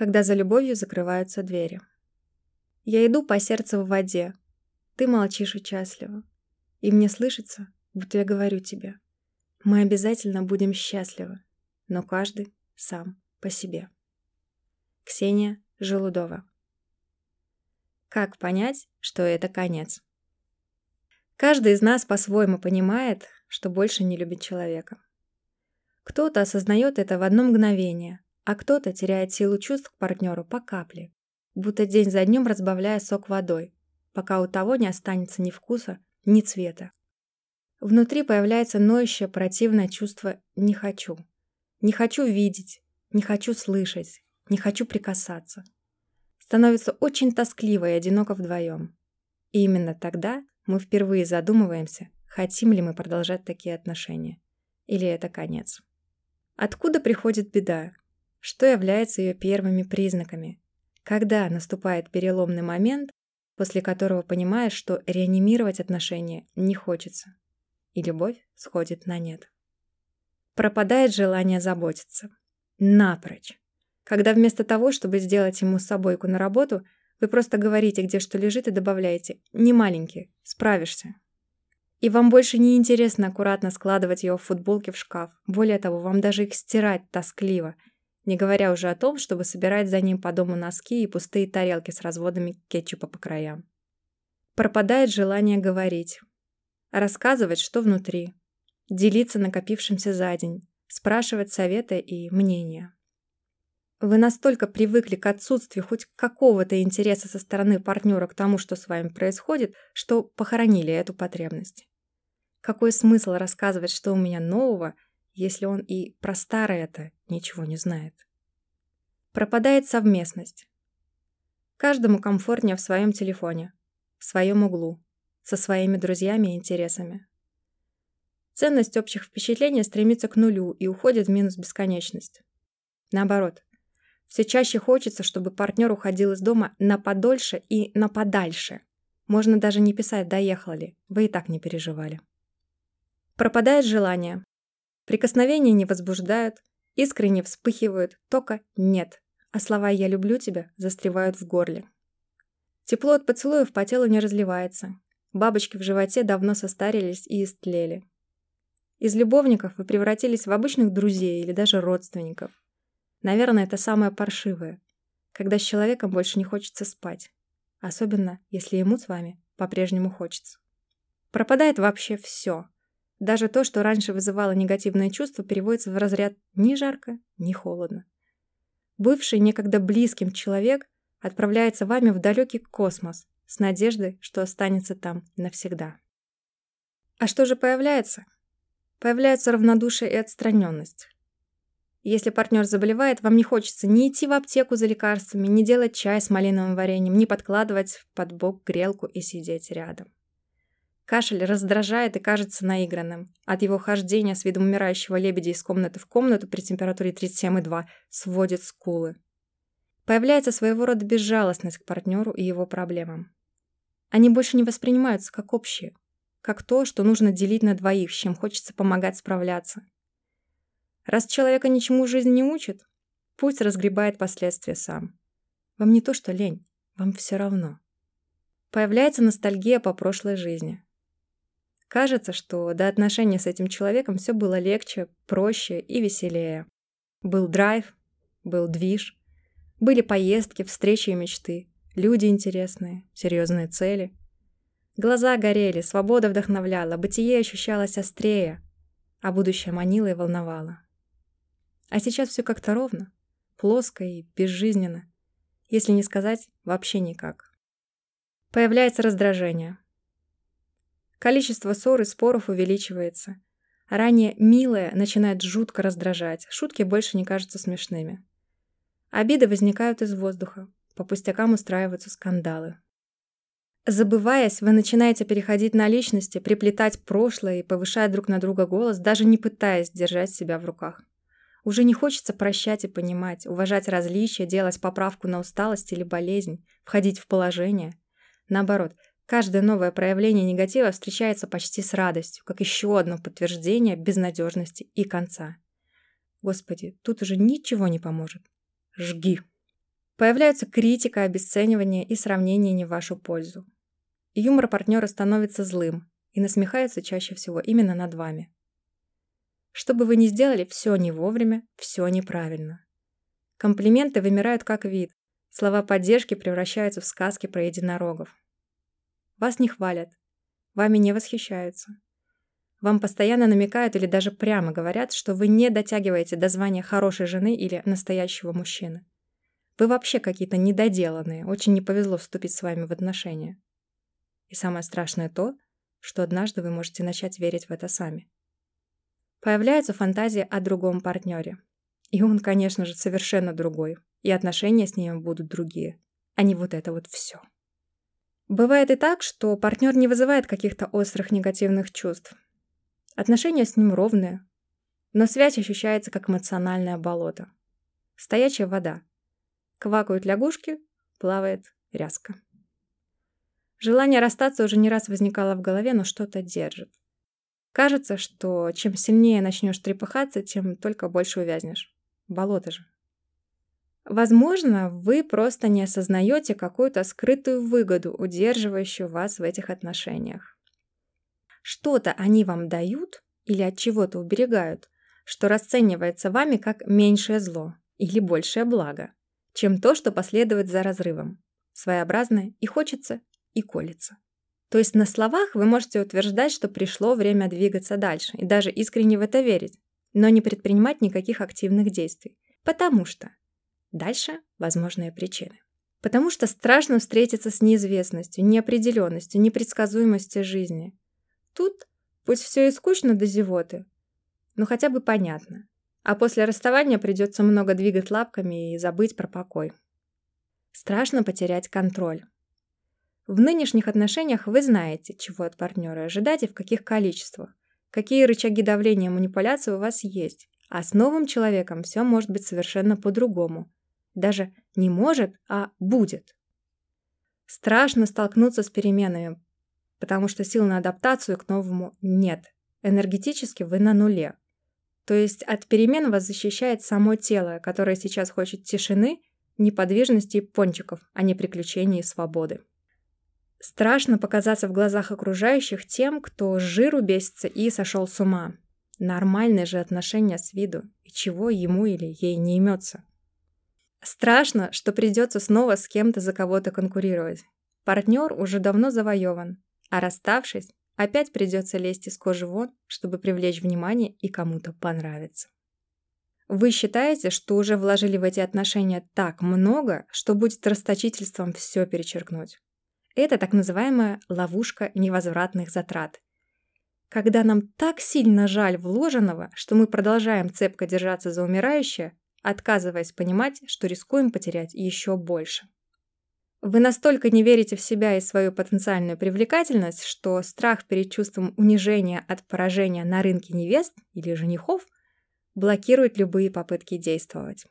когда за любовью закрываются двери. Я иду по сердцу в воде. Ты молчишь участливо. И мне слышится, будто я говорю тебе. Мы обязательно будем счастливы, но каждый сам по себе. Ксения Желудова Как понять, что это конец? Каждый из нас по-своему понимает, что больше не любит человека. Кто-то осознает это в одно мгновение, а кто-то теряет силу чувств к партнеру по капле, будто день за днем разбавляя сок водой, пока у того не останется ни вкуса, ни цвета. Внутри появляется ноющее противное чувство «не хочу». Не хочу видеть, не хочу слышать, не хочу прикасаться. Становится очень тоскливо и одиноко вдвоем. И именно тогда мы впервые задумываемся, хотим ли мы продолжать такие отношения. Или это конец. Откуда приходит беда? Что является ее первыми признаками? Когда наступает переломный момент, после которого понимаешь, что реанимировать отношения не хочется, и любовь сходит на нет. Пропадает желание заботиться. Напрочь. Когда вместо того, чтобы сделать ему собойку на работу, вы просто говорите, где что лежит, и добавляете «не маленький, справишься». И вам больше не интересно аккуратно складывать его в футболке в шкаф. Более того, вам даже их стирать тоскливо – не говоря уже о том, чтобы собирать за ним по дому носки и пустые тарелки с разводами кетчупа по краям. Пропадает желание говорить, рассказывать, что внутри, делиться накопившимся за день, спрашивать советы и мнения. Вы настолько привыкли к отсутствию хоть какого-то интереса со стороны партнера к тому, что с вами происходит, что похоронили эту потребность. Какой смысл рассказывать, что у меня нового – если он и про старое это ничего не знает. Пропадает совместность. Каждому комфортнее в своем телефоне, в своем углу, со своими друзьями и интересами. Ценность общих впечатлений стремится к нулю и уходит в минус бесконечность. Наоборот, все чаще хочется, чтобы партнер уходил из дома на подольше и на подальше. Можно даже не писать «доехал ли», вы и так не переживали. Пропадает желание, Прикосновения не возбуждают, искры не вспыхивают, тока нет, а слова «я люблю тебя» застревают в горле. Тепло от поцелуев по телу не разливается. Бабочки в животе давно состарились и истлели. Из любовников вы превратились в обычных друзей или даже родственников. Наверное, это самое паршивое, когда с человеком больше не хочется спать. Особенно, если ему с вами по-прежнему хочется. Пропадает вообще все – даже то, что раньше вызывало негативное чувство, переводится в разряд ни жарко, ни холодно. Бывший некогда близким человек отправляется вами в далекий космос с надеждой, что останется там навсегда. А что же появляется? Появляется равнодушие и отстраненность. Если партнер заболевает, вам не хочется ни идти в аптеку за лекарствами, ни делать чай с малиновым вареньем, ни подкладывать под бок грелку и сидеть рядом. Кашель раздражает и кажется наигранным. От его хождения с видом умирающего лебедя из комнаты в комнату при температуре 37,2 сводит скулы. Появляется своего рода безжалостность к партнеру и его проблемам. Они больше не воспринимаются как общие, как то, что нужно делить на двоих, с чем хочется помогать справляться. Раз человека ничему жизнь не учит, пусть разгребает последствия сам. Вам не то, что лень, вам все равно. Появляется ностальгия по прошлой жизни. Кажется, что до отношения с этим человеком все было легче, проще и веселее. Был драйв, был движ, были поездки, встречи и мечты, люди интересные, серьезные цели. Глаза горели, свобода вдохновляла, бытие ощущалось острее, а будущее манило и волновало. А сейчас все как-то ровно, плоско и безжизненно, если не сказать вообще никак. Появляется раздражение, Количество ссор и споров увеличивается. Ранее милое начинает жутко раздражать, шутки больше не кажутся смешными. Обиды возникают из воздуха, по пустякам устраиваются скандалы. Забываясь, вы начинаете переходить на личности, приплетать прошлое и повышать друг на друга голос, даже не пытаясь держать себя в руках. Уже не хочется прощать и понимать, уважать различия, делать поправку на усталость или болезнь, входить в положение. Наоборот – Каждое новое проявление негатива встречается почти с радостью, как еще одно подтверждение безнадежности и конца. Господи, тут уже ничего не поможет. Жги. Появляются критика, обесценивание и сравнение не в вашу пользу. Юмор партнера становится злым и насмехается чаще всего именно над вами. Что бы вы ни сделали, все не вовремя, все неправильно. Комплименты вымирают как вид, слова поддержки превращаются в сказки про единорогов. Вас не хвалят, вами не восхищаются. Вам постоянно намекают или даже прямо говорят, что вы не дотягиваете до звания хорошей жены или настоящего мужчины. Вы вообще какие-то недоделанные, очень не повезло вступить с вами в отношения. И самое страшное то, что однажды вы можете начать верить в это сами. Появляется фантазия о другом партнере. И он, конечно же, совершенно другой. И отношения с ним будут другие, а не вот это вот все. Бывает и так, что партнер не вызывает каких-то острых негативных чувств. Отношения с ним ровные, но связь ощущается как эмоциональное болото. Стоячая вода. Квакают лягушки, плавает ряска. Желание расстаться уже не раз возникало в голове, но что-то держит. Кажется, что чем сильнее начнешь трепыхаться, тем только больше увязнешь. Болото же. Возможно, вы просто не осознаете какую-то скрытую выгоду, удерживающую вас в этих отношениях. Что-то они вам дают или от чего-то уберегают, что расценивается вами как меньшее зло или большее благо, чем то, что последует за разрывом. Своеобразное и хочется, и колется. То есть на словах вы можете утверждать, что пришло время двигаться дальше и даже искренне в это верить, но не предпринимать никаких активных действий. Потому что Дальше возможные причины. Потому что страшно встретиться с неизвестностью, неопределенностью, непредсказуемостью жизни. Тут пусть все и скучно до зевоты, но хотя бы понятно. А после расставания придется много двигать лапками и забыть про покой. Страшно потерять контроль. В нынешних отношениях вы знаете, чего от партнера ожидать и в каких количествах, какие рычаги давления манипуляции у вас есть, а с новым человеком все может быть совершенно по-другому, даже не может, а будет. Страшно столкнуться с переменами, потому что сил на адаптацию к новому нет. Энергетически вы на нуле. То есть от перемен вас защищает само тело, которое сейчас хочет тишины, неподвижности и пончиков, а не приключений и свободы. Страшно показаться в глазах окружающих тем, кто с жиру бесится и сошел с ума. Нормальные же отношения с виду, и чего ему или ей не имется. Страшно, что придется снова с кем-то за кого-то конкурировать. Партнер уже давно завоеван, а расставшись, опять придется лезть из кожи вон, чтобы привлечь внимание и кому-то понравиться. Вы считаете, что уже вложили в эти отношения так много, что будет расточительством все перечеркнуть. Это так называемая ловушка невозвратных затрат. Когда нам так сильно жаль вложенного, что мы продолжаем цепко держаться за умирающее, отказываясь понимать, что рискуем потерять еще больше. Вы настолько не верите в себя и свою потенциальную привлекательность, что страх перед чувством унижения от поражения на рынке невест или женихов блокирует любые попытки действовать.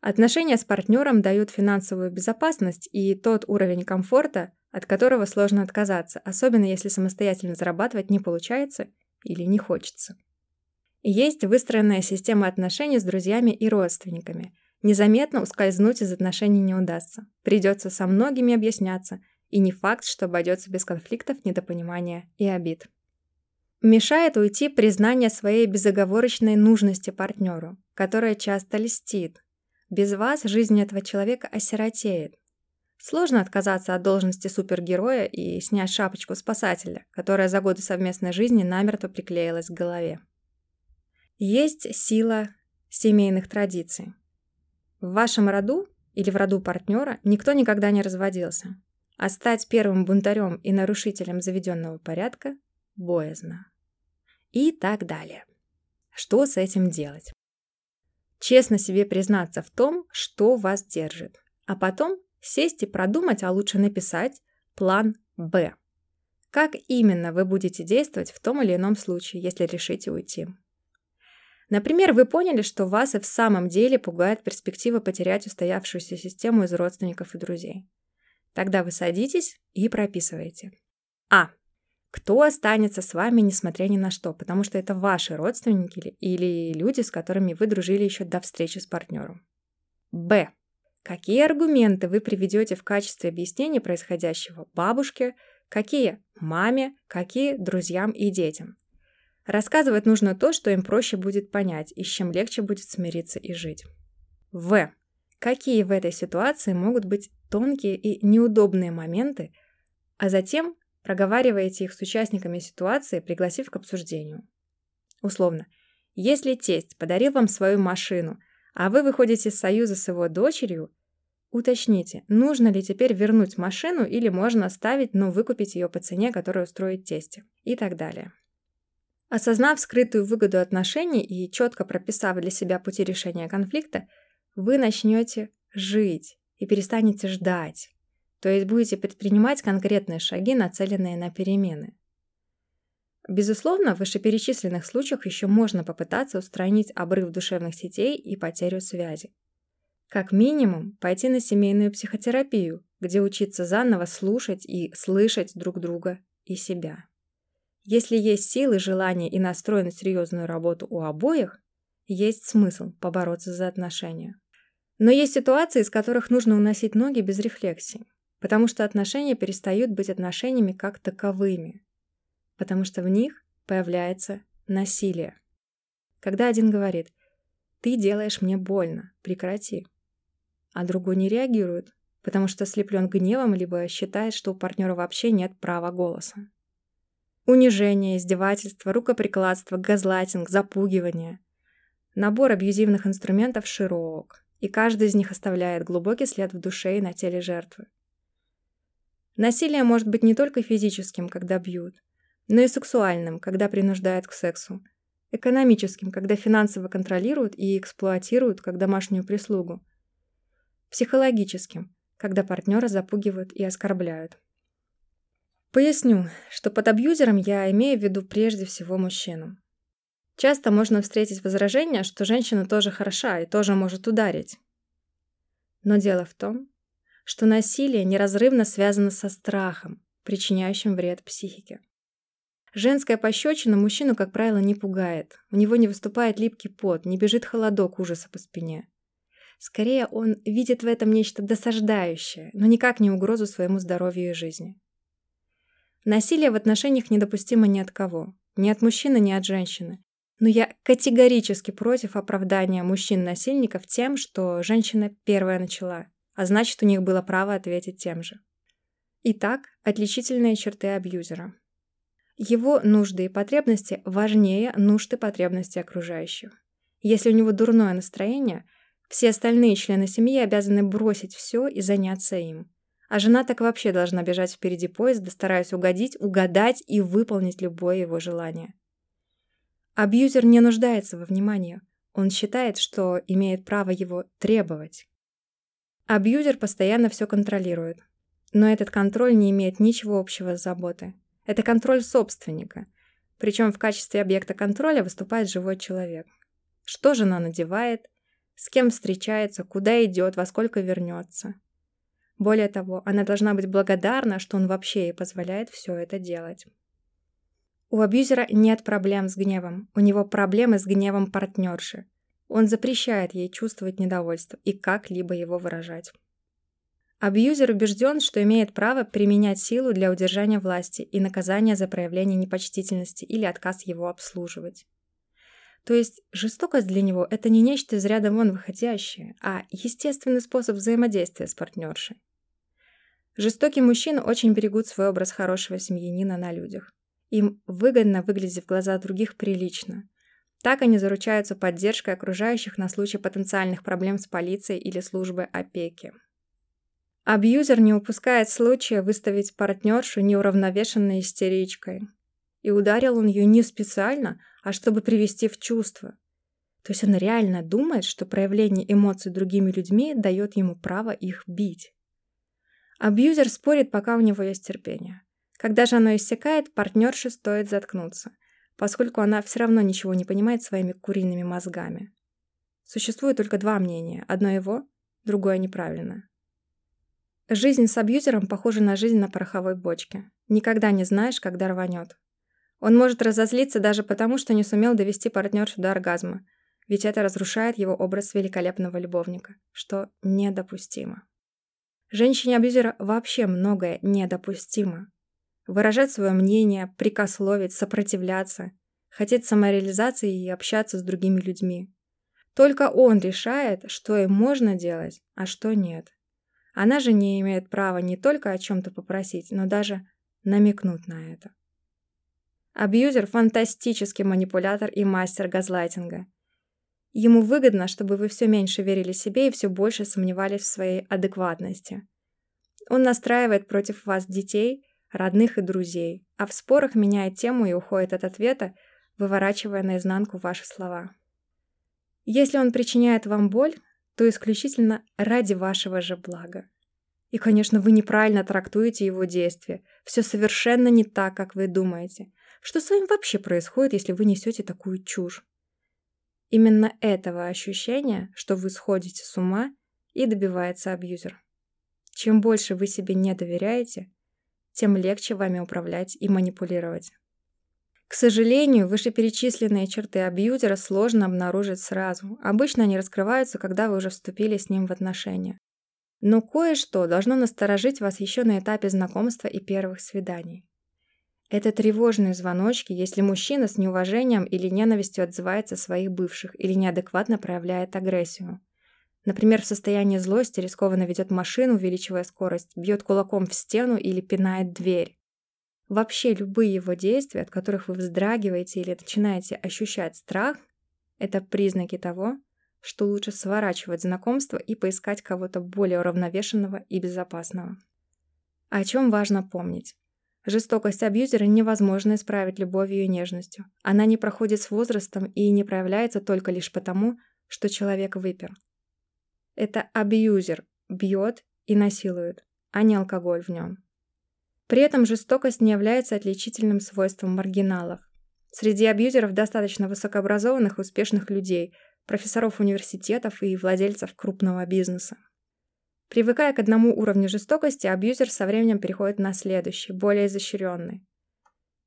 Отношения с партнером дают финансовую безопасность и тот уровень комфорта, от которого сложно отказаться, особенно если самостоятельно зарабатывать не получается или не хочется. Есть выстроенная система отношений с друзьями и родственниками. Незаметно ускользнуть из отношений не удастся. Придется со многими объясняться, и не факт, что обойдется без конфликтов, недопонимания и обид. Мешает уйти признание своей безоговорочной нужности партнеру, которая часто льстит. Без вас жизнь этого человека осиротеет. Сложно отказаться от должности супергероя и снять шапочку спасателя, которая за годы совместной жизни намертво приклеилась к голове. Есть сила семейных традиций. В вашем роду или в роду партнера никто никогда не разводился, а стать первым бунтарем и нарушителем заведенного порядка боязно. И так далее. Что с этим делать? Честно себе признаться в том, что вас держит, а потом сесть и продумать, а лучше написать план «Б». Как именно вы будете действовать в том или ином случае, если решите уйти? Например, вы поняли, что вас и в самом деле пугает перспектива потерять устоявшуюся систему из родственников и друзей. Тогда вы садитесь и прописываете. А. Кто останется с вами, несмотря ни на что, потому что это ваши родственники или люди, с которыми вы дружили еще до встречи с партнером. Б. Какие аргументы вы приведете в качестве объяснения происходящего бабушке, какие маме, какие друзьям и детям? Рассказывать нужно то, что им проще будет понять и с чем легче будет смириться и жить. В. Какие в этой ситуации могут быть тонкие и неудобные моменты, а затем проговариваете их с участниками ситуации, пригласив к обсуждению. Условно, если тесть подарил вам свою машину, а вы выходите из союза с его дочерью, уточните, нужно ли теперь вернуть машину или можно оставить, но выкупить ее по цене, которую устроит тесте, и так далее. Осознав скрытую выгоду отношений и четко прописав для себя пути решения конфликта, вы начнете жить и перестанете ждать, то есть будете предпринимать конкретные шаги, нацеленные на перемены. Безусловно, в вышеперечисленных случаях еще можно попытаться устранить обрыв душевных сетей и потерю связи. Как минимум, пойти на семейную психотерапию, где учиться заново слушать и слышать друг друга и себя. Если есть силы, желание и настрой на серьезную работу у обоих, есть смысл побороться за отношения. Но есть ситуации, из которых нужно уносить ноги без рефлексии, потому что отношения перестают быть отношениями как таковыми, потому что в них появляется насилие. Когда один говорит «ты делаешь мне больно, прекрати», а другой не реагирует, потому что ослеплен гневом либо считает, что у партнера вообще нет права голоса. Унижение, издевательство, рукоприкладство, газлайтинг, запугивание. Набор абьюзивных инструментов широк, и каждый из них оставляет глубокий след в душе и на теле жертвы. Насилие может быть не только физическим, когда бьют, но и сексуальным, когда принуждают к сексу, экономическим, когда финансово контролируют и эксплуатируют как домашнюю прислугу, психологическим, когда партнера запугивают и оскорбляют. Поясню, что под абьюзером я имею в виду прежде всего мужчину. Часто можно встретить возражение, что женщина тоже хороша и тоже может ударить. Но дело в том, что насилие неразрывно связано со страхом, причиняющим вред психике. Женская пощечина мужчину, как правило, не пугает. У него не выступает липкий пот, не бежит холодок ужаса по спине. Скорее, он видит в этом нечто досаждающее, но никак не угрозу своему здоровью и жизни. Насилие в отношениях недопустимо ни от кого. Ни от мужчины, ни от женщины. Но я категорически против оправдания мужчин-насильников тем, что женщина первая начала, а значит, у них было право ответить тем же. Итак, отличительные черты абьюзера. Его нужды и потребности важнее нужд и потребностей окружающих. Если у него дурное настроение, все остальные члены семьи обязаны бросить все и заняться им. А жена так вообще должна бежать впереди поезда, стараясь угодить, угадать и выполнить любое его желание. Абьюзер не нуждается во внимании. Он считает, что имеет право его требовать. Абьюзер постоянно все контролирует. Но этот контроль не имеет ничего общего с заботой. Это контроль собственника. Причем в качестве объекта контроля выступает живой человек. Что жена надевает, с кем встречается, куда идет, во сколько вернется. Более того, она должна быть благодарна, что он вообще ей позволяет все это делать. У абьюзера нет проблем с гневом, у него проблемы с гневом партнерши. Он запрещает ей чувствовать недовольство и как-либо его выражать. Абьюзер убежден, что имеет право применять силу для удержания власти и наказания за проявление непочтительности или отказ его обслуживать. То есть жестокость для него – это не нечто из ряда вон выходящее, а естественный способ взаимодействия с партнершей. Жестокие мужчины очень берегут свой образ хорошего семьянина на людях. Им выгодно выглядеть в глаза других прилично. Так они заручаются поддержкой окружающих на случай потенциальных проблем с полицией или службой опеки. Абьюзер не упускает случая выставить партнершу неуравновешенной истеричкой. И ударил он ее не специально, а чтобы привести в чувство. То есть он реально думает, что проявление эмоций другими людьми дает ему право их бить. Абьюзер спорит, пока у него есть терпение. Когда же оно иссякает, партнерше стоит заткнуться, поскольку она все равно ничего не понимает своими куриными мозгами. Существует только два мнения. Одно его, другое неправильное. Жизнь с абьюзером похожа на жизнь на пороховой бочке. Никогда не знаешь, когда рванет. Он может разозлиться даже потому, что не сумел довести партнершу до оргазма. ведь это разрушает его образ великолепного любовника, что недопустимо. Женщине-абьюзера вообще многое недопустимо. Выражать свое мнение, прикословить, сопротивляться, хотеть самореализации и общаться с другими людьми. Только он решает, что им можно делать, а что нет. Она же не имеет права не только о чем-то попросить, но даже намекнуть на это. Абьюзер – фантастический манипулятор и мастер газлайтинга. Ему выгодно, чтобы вы все меньше верили себе и все больше сомневались в своей адекватности. Он настраивает против вас детей, родных и друзей, а в спорах меняет тему и уходит от ответа, выворачивая наизнанку ваши слова. Если он причиняет вам боль, то исключительно ради вашего же блага. И, конечно, вы неправильно трактуете его действия. Все совершенно не так, как вы думаете. Что с вами вообще происходит, если вы несете такую чушь? Именно этого ощущения, что вы сходите с ума, и добивается абьюзер. Чем больше вы себе не доверяете, тем легче вами управлять и манипулировать. К сожалению, вышеперечисленные черты абьюзера сложно обнаружить сразу. Обычно они раскрываются, когда вы уже вступили с ним в отношения. Но кое-что должно насторожить вас еще на этапе знакомства и первых свиданий. Это тревожные звоночки, если мужчина с неуважением или ненавистью отзывается о своих бывших или неадекватно проявляет агрессию. Например, в состоянии злости рискованно ведет машину, увеличивая скорость, бьет кулаком в стену или пинает дверь. Вообще любые его действия, от которых вы вздрагиваете или начинаете ощущать страх, это признаки того, что лучше сворачивать знакомство и поискать кого-то более уравновешенного и безопасного. О чем важно помнить. Жестокость абьюзера невозможно исправить любовью и нежностью. Она не проходит с возрастом и не проявляется только лишь потому, что человек выпил. Это абьюзер бьет и насилует, а не алкоголь в нем. При этом жестокость не является отличительным свойством маргиналов. Среди абьюзеров достаточно высокообразованных и успешных людей, профессоров университетов и владельцев крупного бизнеса. Привыкая к одному уровню жестокости, абьюзер со временем переходит на следующий, более изощренный.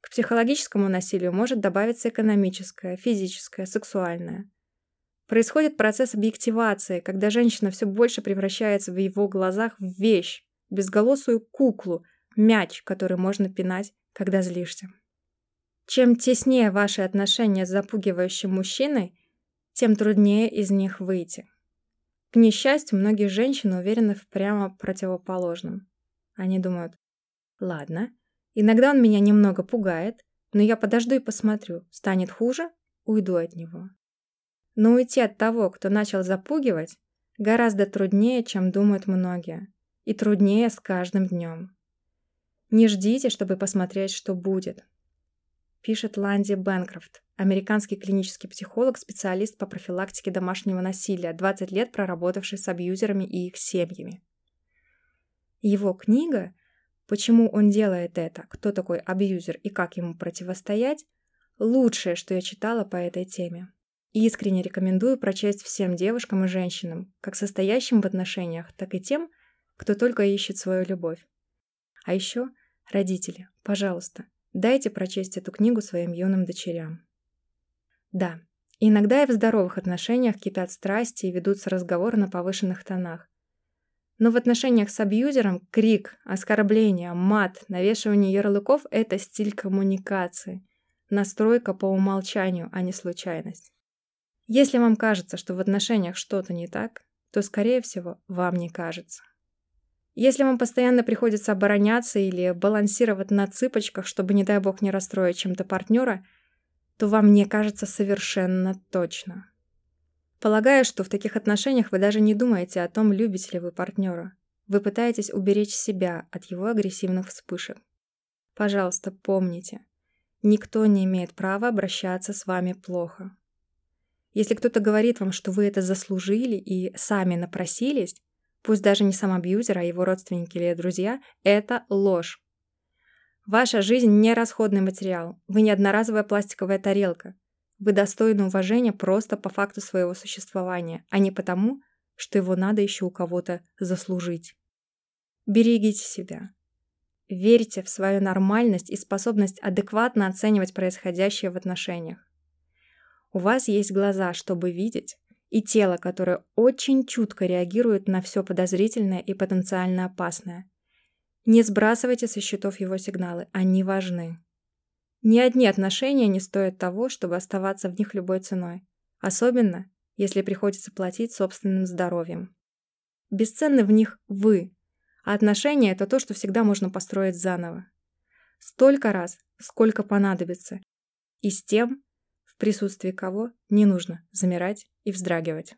К психологическому насилию может добавиться экономическое, физическое, сексуальное. Происходит процесс объективации, когда женщина все больше превращается в его глазах в вещь, безголосую куклу, мяч, который можно пинать, когда злишься. Чем теснее ваши отношения с запугивающим мужчиной, тем труднее из них выйти. К несчастью, многие женщины уверены в прямо противоположном. Они думают, ладно, иногда он меня немного пугает, но я подожду и посмотрю, станет хуже, уйду от него. Но уйти от того, кто начал запугивать, гораздо труднее, чем думают многие, и труднее с каждым днем. Не ждите, чтобы посмотреть, что будет. Пишет Ланди Бэнкрофт американский клинический психолог, специалист по профилактике домашнего насилия, 20 лет проработавший с абьюзерами и их семьями. Его книга «Почему он делает это? Кто такой абьюзер и как ему противостоять?» лучшее, что я читала по этой теме. Искренне рекомендую прочесть всем девушкам и женщинам, как состоящим в отношениях, так и тем, кто только ищет свою любовь. А еще, родители, пожалуйста, дайте прочесть эту книгу своим юным дочерям. Да, иногда и в здоровых отношениях кипят страсти и ведутся разговоры на повышенных тонах. Но в отношениях с абьюзером крик, оскорбление, мат, навешивание ярлыков – это стиль коммуникации. Настройка по умолчанию, а не случайность. Если вам кажется, что в отношениях что-то не так, то, скорее всего, вам не кажется. Если вам постоянно приходится обороняться или балансировать на цыпочках, чтобы, не дай бог, не расстроить чем-то партнера – то вам не кажется совершенно точно. Полагаю, что в таких отношениях вы даже не думаете о том, любите ли вы партнера. Вы пытаетесь уберечь себя от его агрессивных вспышек. Пожалуйста, помните, никто не имеет права обращаться с вами плохо. Если кто-то говорит вам, что вы это заслужили и сами напросились, пусть даже не сам абьюзер, а его родственники или друзья, это ложь. Ваша жизнь не расходный материал. Вы не одноразовая пластиковая тарелка. Вы достойны уважения просто по факту своего существования, а не потому, что его надо еще у кого-то заслужить. Берегите себя. Верьте в свою нормальность и способность адекватно оценивать происходящее в отношениях. У вас есть глаза, чтобы видеть, и тело, которое очень чутко реагирует на все подозрительное и потенциально опасное. Не сбрасывайте со счетов его сигналы, они важны. Ни одни отношения не стоят того, чтобы оставаться в них любой ценой. Особенно, если приходится платить собственным здоровьем. Бесценны в них вы, а отношения – это то, что всегда можно построить заново. Столько раз, сколько понадобится. И с тем, в присутствии кого не нужно замирать и вздрагивать.